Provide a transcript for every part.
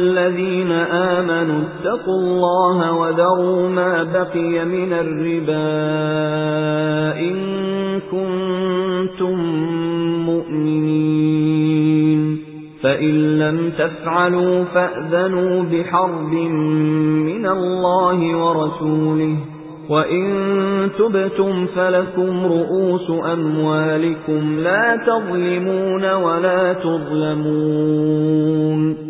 الذين آمنوا اتقوا الله وذروا ما بقي من الربا إن كنتم مؤمنين. فإن لم تفعلوا فأذنوا بحرب من الله ورسوله. وَإِن تُبْتُمْ فَلَكُمْ رُؤُوسُ أَمْوَالِكُمْ لَا تَظْلِمُونَ وَلَا تُظْلَمُونَ.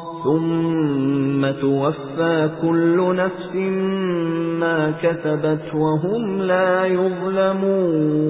ثُمَّ تُوَفَّى كُلُّ نَفْسٍ مَا كَسَبَتْ وَهُمْ لَا يُظْلَمُونَ.